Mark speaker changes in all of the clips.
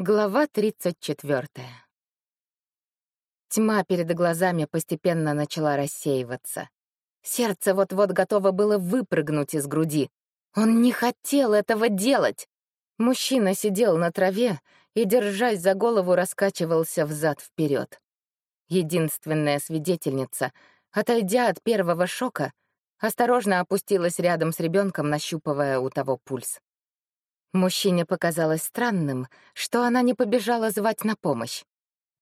Speaker 1: Глава 34. Тьма перед глазами постепенно начала рассеиваться. Сердце вот-вот готово было выпрыгнуть из груди. Он не хотел этого делать. Мужчина сидел на траве и, держась за голову, раскачивался взад-вперед. Единственная свидетельница, отойдя от первого шока, осторожно опустилась рядом с ребенком, нащупывая у того пульс. Мужчине показалось странным, что она не побежала звать на помощь.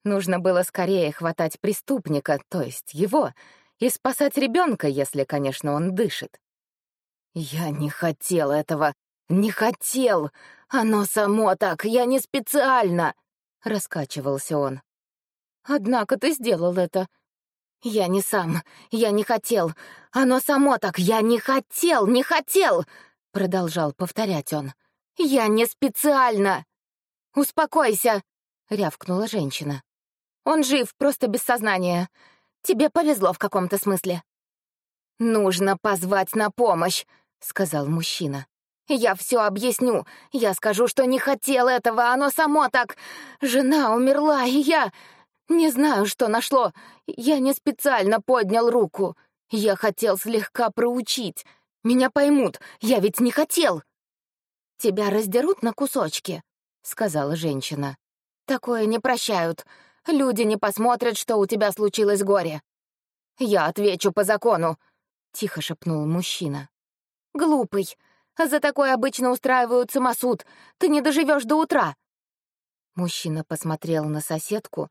Speaker 1: Нужно было скорее хватать преступника, то есть его, и спасать ребенка, если, конечно, он дышит. «Я не хотел этого, не хотел! Оно само так, я не специально!» — раскачивался он. «Однако ты сделал это». «Я не сам, я не хотел. Оно само так, я не хотел, не хотел!» — продолжал повторять он. «Я не специально!» «Успокойся!» — рявкнула женщина. «Он жив, просто без сознания. Тебе повезло в каком-то смысле». «Нужно позвать на помощь», — сказал мужчина. «Я все объясню. Я скажу, что не хотел этого, оно само так. Жена умерла, и я... Не знаю, что нашло. Я не специально поднял руку. Я хотел слегка проучить. Меня поймут, я ведь не хотел». «Тебя раздерут на кусочки», — сказала женщина. «Такое не прощают. Люди не посмотрят, что у тебя случилось горе». «Я отвечу по закону», — тихо шепнул мужчина. «Глупый. За такое обычно устраивают самосуд. Ты не доживешь до утра». Мужчина посмотрел на соседку,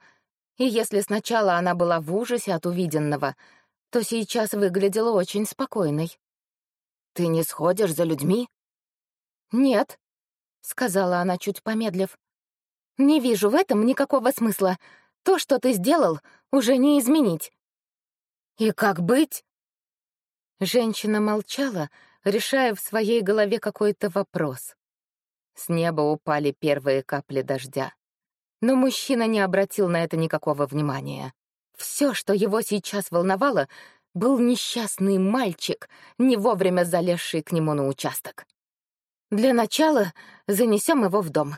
Speaker 1: и если сначала она была в ужасе от увиденного, то сейчас выглядела очень спокойной. «Ты не сходишь за людьми?» «Нет», — сказала она, чуть помедлив. «Не вижу в этом никакого смысла. То, что ты сделал, уже не изменить». «И как быть?» Женщина молчала, решая в своей голове какой-то вопрос. С неба упали первые капли дождя. Но мужчина не обратил на это никакого внимания. Все, что его сейчас волновало, был несчастный мальчик, не вовремя залезший к нему на участок. Для начала занесем его в дом.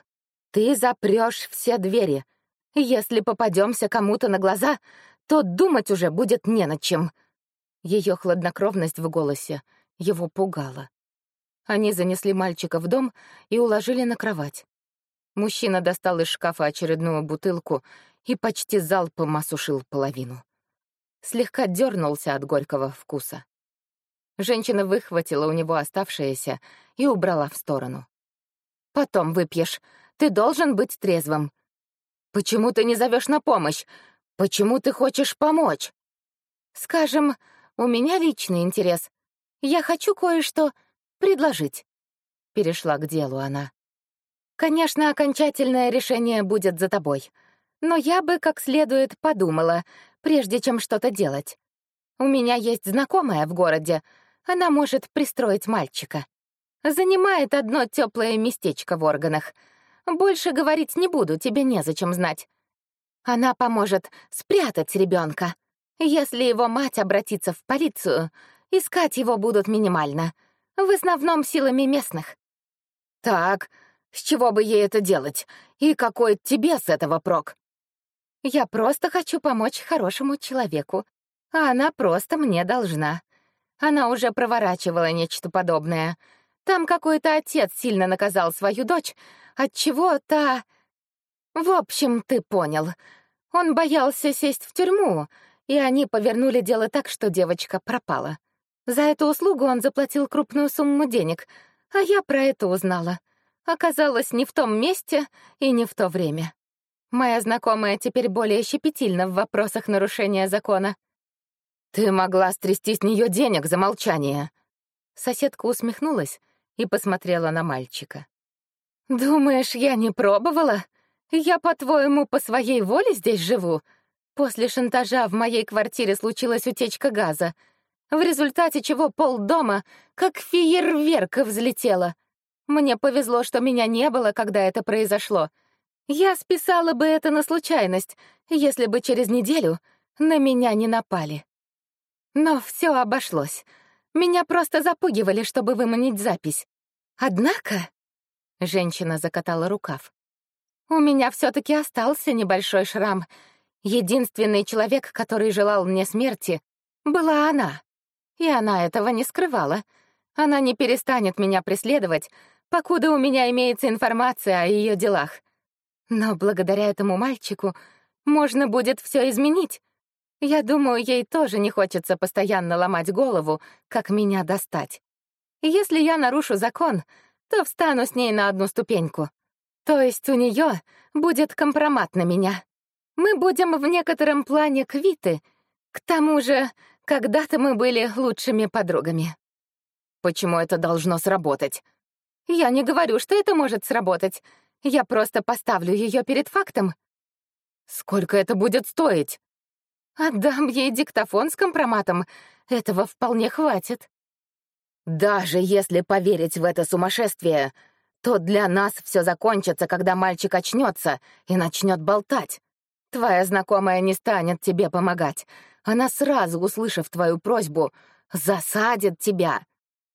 Speaker 1: Ты запрешь все двери. Если попадемся кому-то на глаза, то думать уже будет не над чем. Ее хладнокровность в голосе его пугала. Они занесли мальчика в дом и уложили на кровать. Мужчина достал из шкафа очередную бутылку и почти залпом осушил половину. Слегка дернулся от горького вкуса. Женщина выхватила у него оставшееся и убрала в сторону. «Потом выпьешь. Ты должен быть трезвым. Почему ты не зовешь на помощь? Почему ты хочешь помочь?» «Скажем, у меня личный интерес. Я хочу кое-что предложить». Перешла к делу она. «Конечно, окончательное решение будет за тобой. Но я бы как следует подумала, прежде чем что-то делать. У меня есть знакомая в городе, она может пристроить мальчика. Занимает одно теплое местечко в органах. Больше говорить не буду, тебе незачем знать. Она поможет спрятать ребенка. Если его мать обратится в полицию, искать его будут минимально. В основном силами местных. Так, с чего бы ей это делать? И какой тебе с этого прок? Я просто хочу помочь хорошему человеку, а она просто мне должна. Она уже проворачивала нечто подобное. Там какой-то отец сильно наказал свою дочь, отчего та... В общем, ты понял. Он боялся сесть в тюрьму, и они повернули дело так, что девочка пропала. За эту услугу он заплатил крупную сумму денег, а я про это узнала. Оказалось, не в том месте и не в то время. Моя знакомая теперь более щепетильна в вопросах нарушения закона. «Ты могла стрясти с нее денег за молчание!» Соседка усмехнулась и посмотрела на мальчика. «Думаешь, я не пробовала? Я, по-твоему, по своей воле здесь живу? После шантажа в моей квартире случилась утечка газа, в результате чего пол дома как фейерверк взлетело. Мне повезло, что меня не было, когда это произошло. Я списала бы это на случайность, если бы через неделю на меня не напали. Но все обошлось. Меня просто запугивали, чтобы выманить запись. Однако... Женщина закатала рукав. У меня все-таки остался небольшой шрам. Единственный человек, который желал мне смерти, была она. И она этого не скрывала. Она не перестанет меня преследовать, покуда у меня имеется информация о ее делах. Но благодаря этому мальчику можно будет все изменить. Я думаю, ей тоже не хочется постоянно ломать голову, как меня достать. Если я нарушу закон, то встану с ней на одну ступеньку. То есть у нее будет компромат на меня. Мы будем в некотором плане квиты. К тому же, когда-то мы были лучшими подругами.
Speaker 2: Почему это должно сработать?
Speaker 1: Я не говорю, что это может сработать. Я просто поставлю ее перед фактом.
Speaker 2: Сколько это будет стоить?
Speaker 1: Отдам ей диктофон с компроматом. Этого вполне хватит.
Speaker 2: Даже если поверить в это сумасшествие, то для нас все закончится, когда мальчик очнется и начнет болтать. Твоя знакомая не станет тебе помогать. Она сразу, услышав твою просьбу, засадит тебя.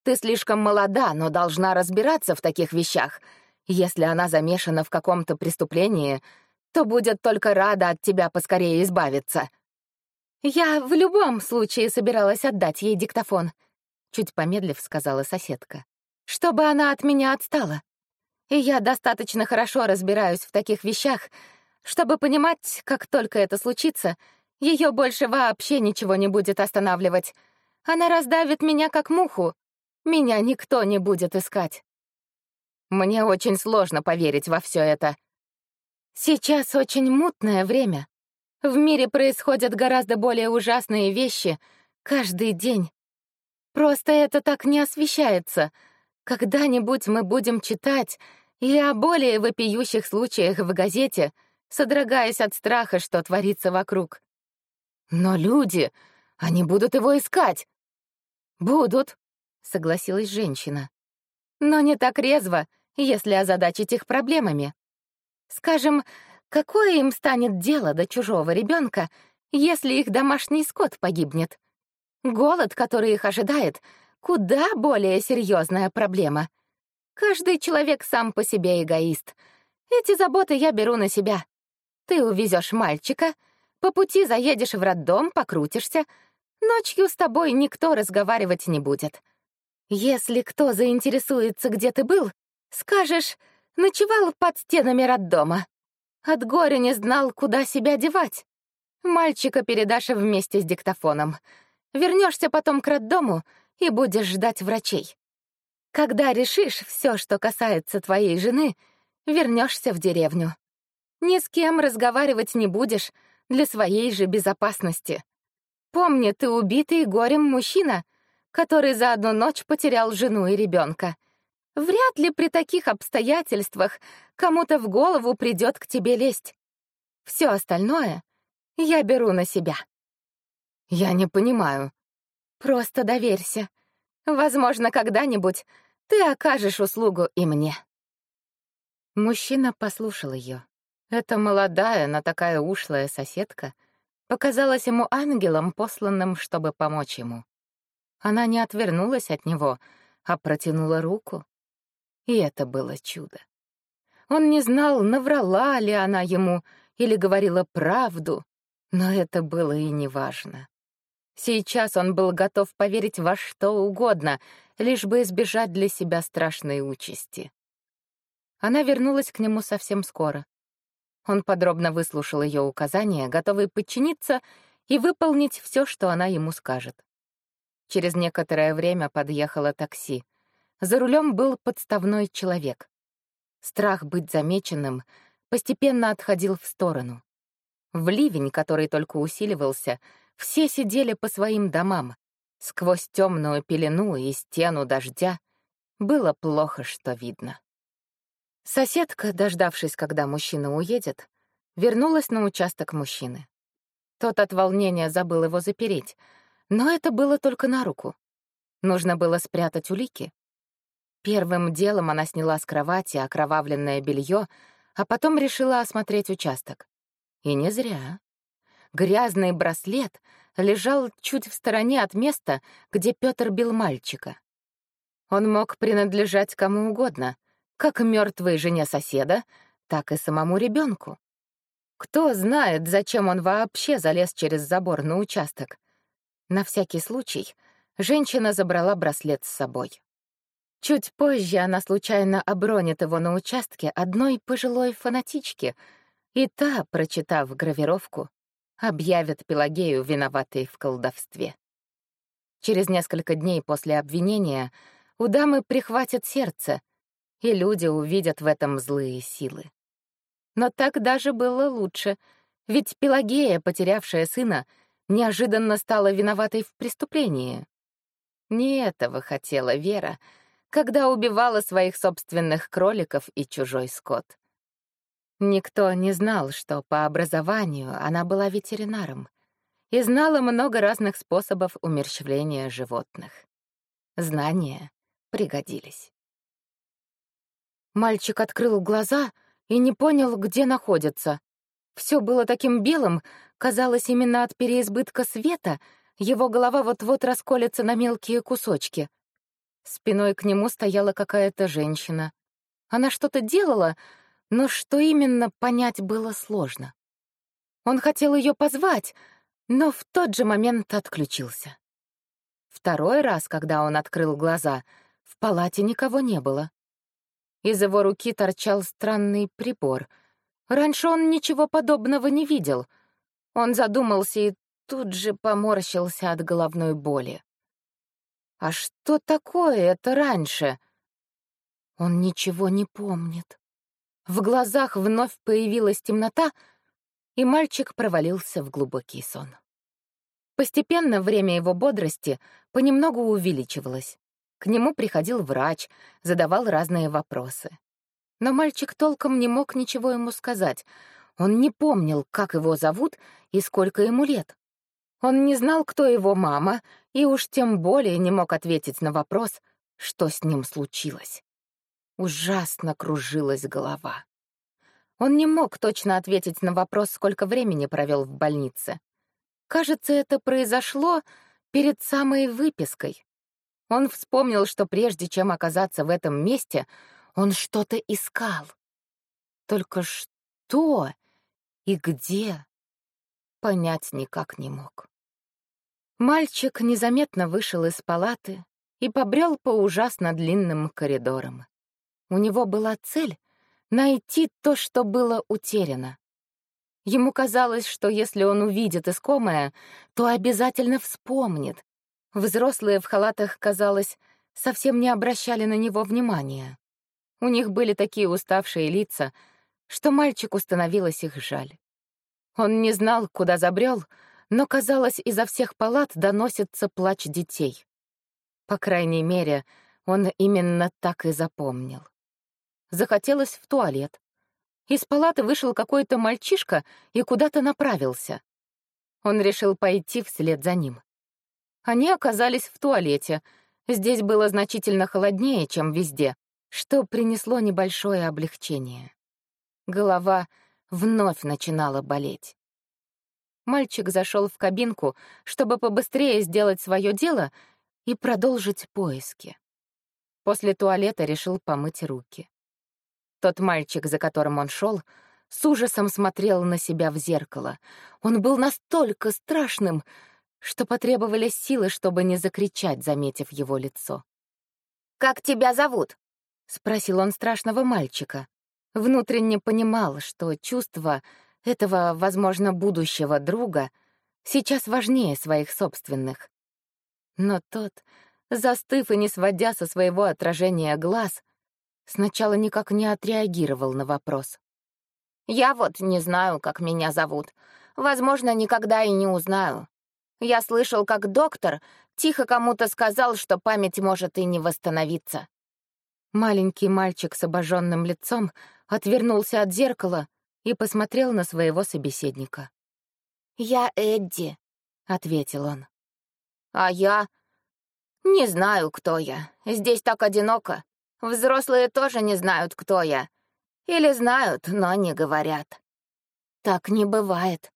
Speaker 2: Ты слишком молода, но должна разбираться в таких вещах. Если она замешана в каком-то преступлении, то будет только рада от тебя поскорее избавиться.
Speaker 1: «Я в любом случае собиралась отдать ей диктофон», — чуть помедлив сказала соседка, «чтобы она от меня отстала. И я достаточно хорошо разбираюсь в таких вещах, чтобы понимать, как только это случится, ее больше вообще ничего не будет останавливать. Она раздавит меня как муху. Меня никто не будет искать».
Speaker 2: Мне очень сложно поверить во все это.
Speaker 1: Сейчас очень мутное время. В мире происходят гораздо более ужасные вещи каждый день. Просто это так не освещается. Когда-нибудь мы будем читать и о более вопиющих случаях в газете, содрогаясь от страха, что творится вокруг.
Speaker 2: Но люди, они будут его искать.
Speaker 1: Будут, согласилась женщина. Но не так резво, если озадачить их проблемами. Скажем, Какое им станет дело до чужого ребенка, если их домашний скот погибнет? Голод, который их ожидает, куда более серьезная проблема. Каждый человек сам по себе эгоист. Эти заботы я беру на себя. Ты увезешь мальчика, по пути заедешь в роддом, покрутишься. Ночью с тобой никто разговаривать не будет. Если кто заинтересуется, где ты был, скажешь, ночевал под стенами роддома. От горя не знал, куда себя девать. Мальчика передашь вместе с диктофоном. Вернешься потом к роддому и будешь ждать врачей. Когда решишь все, что касается твоей жены, вернешься в деревню. Ни с кем разговаривать не будешь для своей же безопасности. Помни, ты убитый горем мужчина, который за одну ночь потерял жену и ребенка. Вряд ли при таких обстоятельствах кому-то в голову придет к тебе лезть. Все остальное я беру на себя.
Speaker 2: Я не понимаю.
Speaker 1: Просто доверься. Возможно, когда-нибудь ты окажешь услугу и мне. Мужчина послушал ее. Эта молодая, но такая ушлая соседка показалась ему ангелом, посланным, чтобы помочь ему. Она не отвернулась от него, а протянула руку. И это было чудо. Он не знал, наврала ли она ему или говорила правду, но это было и неважно. Сейчас он был готов поверить во что угодно, лишь бы избежать для себя страшной участи. Она вернулась к нему совсем скоро. Он подробно выслушал ее указания, готовый подчиниться и выполнить все, что она ему скажет. Через некоторое время подъехало такси. За рулем был подставной человек. Страх быть замеченным постепенно отходил в сторону. В ливень, который только усиливался, все сидели по своим домам. Сквозь темную пелену и стену дождя было плохо, что видно. Соседка, дождавшись, когда мужчина уедет, вернулась на участок мужчины. Тот от волнения забыл его запереть, но это было только на руку. Нужно было спрятать улики. Первым делом она сняла с кровати окровавленное белье, а потом решила осмотреть участок. И не зря. Грязный браслет лежал чуть в стороне от места, где Пётр бил мальчика. Он мог принадлежать кому угодно, как мертвой жене соседа, так и самому ребенку. Кто знает, зачем он вообще залез через забор на участок. На всякий случай женщина забрала браслет с собой. Чуть позже она случайно обронит его на участке одной пожилой фанатички, и та, прочитав гравировку, объявит Пелагею виноватой в колдовстве. Через несколько дней после обвинения у дамы прихватит сердце, и люди увидят в этом злые силы. Но так даже было лучше, ведь Пелагея, потерявшая сына, неожиданно стала виноватой в преступлении. Не этого хотела Вера — когда убивала своих собственных кроликов и чужой скот. Никто не знал, что по образованию она была ветеринаром и знала много разных способов умерщвления животных. Знания пригодились. Мальчик открыл глаза и не понял, где находится. Все было таким белым, казалось, именно от переизбытка света его голова вот-вот расколется на мелкие кусочки — Спиной к нему стояла какая-то женщина. Она что-то делала, но что именно, понять было сложно. Он хотел ее позвать, но в тот же момент отключился. Второй раз, когда он открыл глаза, в палате никого не было. Из его руки торчал странный прибор. Раньше он ничего подобного не видел. Он задумался и тут же поморщился от головной боли. А что такое это раньше? Он ничего не помнит. В глазах вновь появилась темнота, и мальчик провалился в глубокий сон. Постепенно время его бодрости понемногу увеличивалось. К нему приходил врач, задавал разные вопросы. Но мальчик толком не мог ничего ему сказать. Он не помнил, как его зовут и сколько ему лет. Он не знал, кто его мама, и уж тем более не мог ответить на вопрос, что с ним случилось. Ужасно кружилась голова. Он не мог точно ответить на вопрос, сколько времени провел в больнице. Кажется, это произошло перед самой выпиской. Он вспомнил, что прежде чем оказаться в этом месте, он что-то искал. Только что и где понять никак не мог. Мальчик незаметно вышел из палаты и побрел по ужасно длинным коридорам. У него была цель — найти то, что было утеряно. Ему казалось, что если он увидит искомое, то обязательно вспомнит. Взрослые в халатах, казалось, совсем не обращали на него внимания. У них были такие уставшие лица, что мальчику становилось их жаль. Он не знал, куда забрел, но, казалось, изо всех палат доносится плач детей. По крайней мере, он именно так и запомнил. Захотелось в туалет. Из палаты вышел какой-то мальчишка и куда-то направился. Он решил пойти вслед за ним. Они оказались в туалете. Здесь было значительно холоднее, чем везде, что принесло небольшое облегчение. Голова вновь начинала болеть. Мальчик зашел в кабинку, чтобы побыстрее сделать свое дело и продолжить поиски. После туалета решил помыть руки. Тот мальчик, за которым он шел, с ужасом смотрел на себя в зеркало. Он был настолько страшным, что потребовались силы, чтобы не закричать, заметив его лицо. «Как тебя зовут?» — спросил он страшного мальчика. Внутренне понимал, что чувства этого, возможно, будущего друга сейчас важнее своих собственных. Но тот, застыв и не сводя со своего отражения глаз, сначала никак не отреагировал на вопрос. «Я вот не знаю, как меня зовут. Возможно, никогда и не узнаю. Я слышал, как доктор тихо кому-то сказал, что память может и не восстановиться». Маленький мальчик с обожженным лицом отвернулся от зеркала и посмотрел на своего собеседника. «Я Эдди», — ответил он. «А я...» «Не знаю, кто я. Здесь так одиноко. Взрослые тоже не знают, кто я. Или знают, но не говорят. Так не бывает.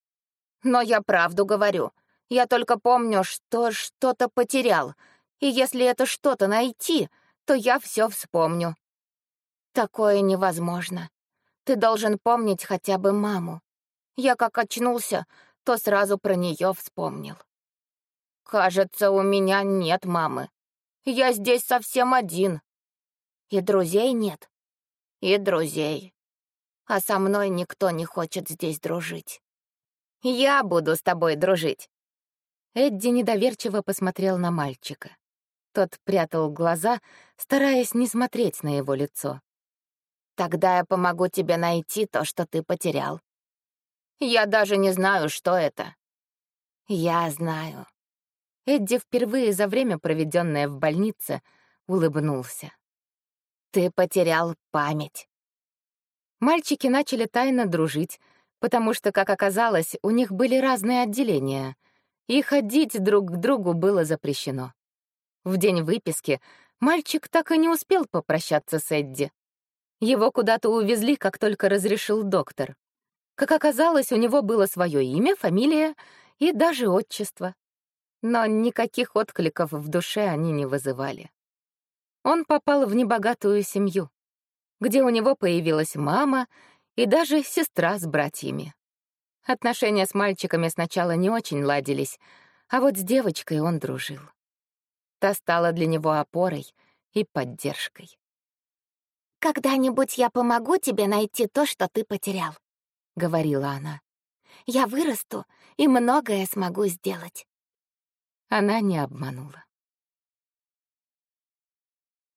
Speaker 1: Но я правду говорю. Я только помню, что что-то потерял. И если это что-то найти, то я все вспомню. Такое невозможно.
Speaker 2: Ты должен помнить хотя бы маму. Я как очнулся, то сразу про нее вспомнил. Кажется, у меня нет мамы. Я здесь совсем один. И друзей нет. И друзей. А со мной никто не хочет здесь дружить. Я буду с тобой дружить.
Speaker 1: Эдди недоверчиво посмотрел на мальчика. Тот прятал глаза, стараясь не смотреть на его лицо.
Speaker 2: «Тогда я помогу тебе найти то, что ты потерял. Я даже не знаю, что это». «Я знаю».
Speaker 1: Эдди впервые за время, проведенное в больнице, улыбнулся.
Speaker 2: «Ты потерял память».
Speaker 1: Мальчики начали тайно дружить, потому что, как оказалось, у них были разные отделения, и ходить друг к другу было запрещено. В день выписки мальчик так и не успел попрощаться с Эдди. Его куда-то увезли, как только разрешил доктор. Как оказалось, у него было свое имя, фамилия и даже отчество. Но никаких откликов в душе они не вызывали. Он попал в небогатую семью, где у него появилась мама и даже сестра с братьями. Отношения с мальчиками сначала не очень ладились, а вот с девочкой он дружил. Та стала для него опорой и поддержкой.
Speaker 2: «Когда-нибудь я помогу тебе найти то, что ты потерял», — говорила она. «Я вырасту и многое смогу сделать».
Speaker 1: Она не обманула.